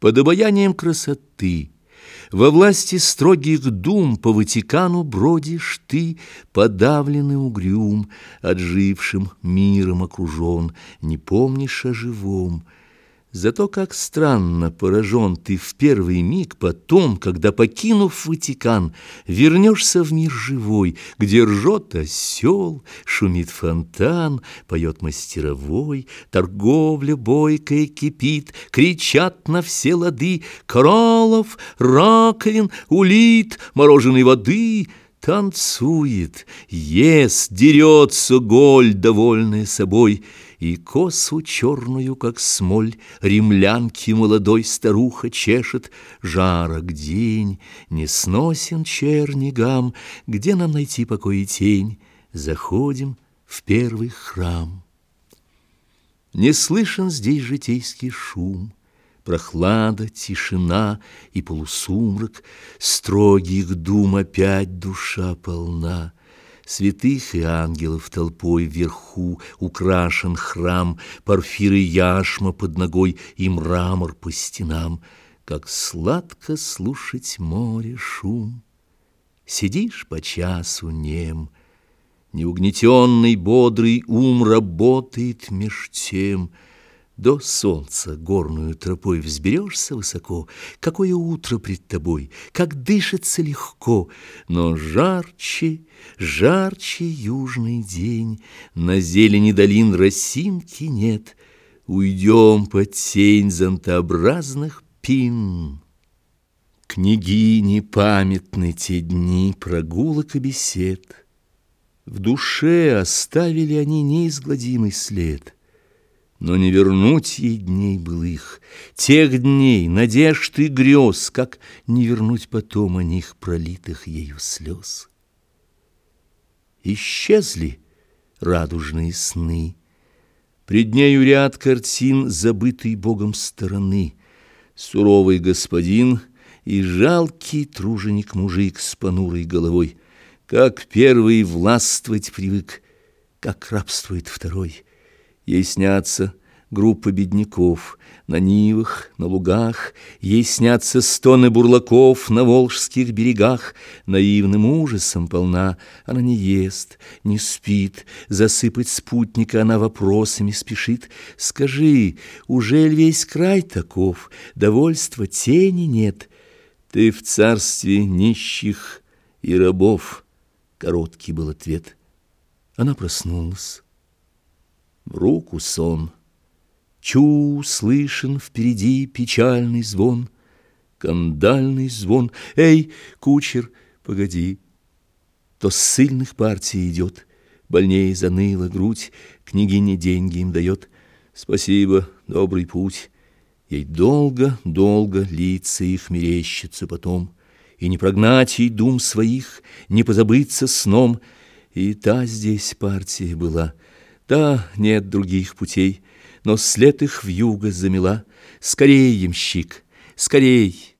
Под обаянием красоты, во власти строгих дум По Ватикану бродишь ты, подавленный угрюм, Отжившим миром окружен, не помнишь о живом — Зато как странно поражен ты в первый миг потом, когда, покинув Ватикан, вернешься в мир живой, где ржет осел, шумит фонтан, поет мастеровой, торговля бойкая кипит, кричат на все лады кораллов, раковин, улит, мороженой воды — Танцует, ест, дерется голь, довольная собой, И косу черную, как смоль, Римлянки молодой старуха чешет. Жарок день, не сносен чернигам, Где нам найти покой и тень? Заходим в первый храм. Не слышен здесь житейский шум, Прохлада, тишина и полусумрак, Строгих дум опять душа полна. Святых и ангелов толпой вверху Украшен храм, порфиры яшма под ногой И мрамор по стенам. Как сладко слушать море шум. Сидишь по часу нем, Неугнетенный бодрый ум Работает меж тем — до солнца горную тропой взберешься высоко, Какое утро пред тобой, как дышится легко, Но жарче, жарче южный день, На зелени долин росинки нет, Уйдем под тень зонтообразных пин. Княгини памятны те дни прогулок и бесед, В душе оставили они неизгладимый след — но не вернуть ей дней былых, Тех дней, надежд и грез, Как не вернуть потом о них Пролитых ею слез. Исчезли радужные сны, Пред нею ряд картин, Забытый Богом стороны, Суровый господин и жалкий Труженик-мужик с понурой головой, Как первый властвовать привык, Как рабствует второй — Ей снятся группы бедняков на нивах, на лугах, Ей снятся стоны бурлаков на волжских берегах. Наивным ужасом полна, она не ест, не спит, Засыпать спутника она вопросами спешит. Скажи, уже весь край таков, довольства тени нет? Ты в царстве нищих и рабов, Короткий был ответ. Она проснулась руку сон. Чу, слышен впереди печальный звон, Кандальный звон. Эй, кучер, погоди! То ссыльных партий идет, Больнее заныла грудь, Княгиня деньги им дает. Спасибо, добрый путь. Ей долго, долго лица их мерещится потом, И не прогнать ей дум своих, Не позабыться сном. И та здесь партия была — да, нет других путей, но след их в юго замела. Скорей, ямщик, скорей!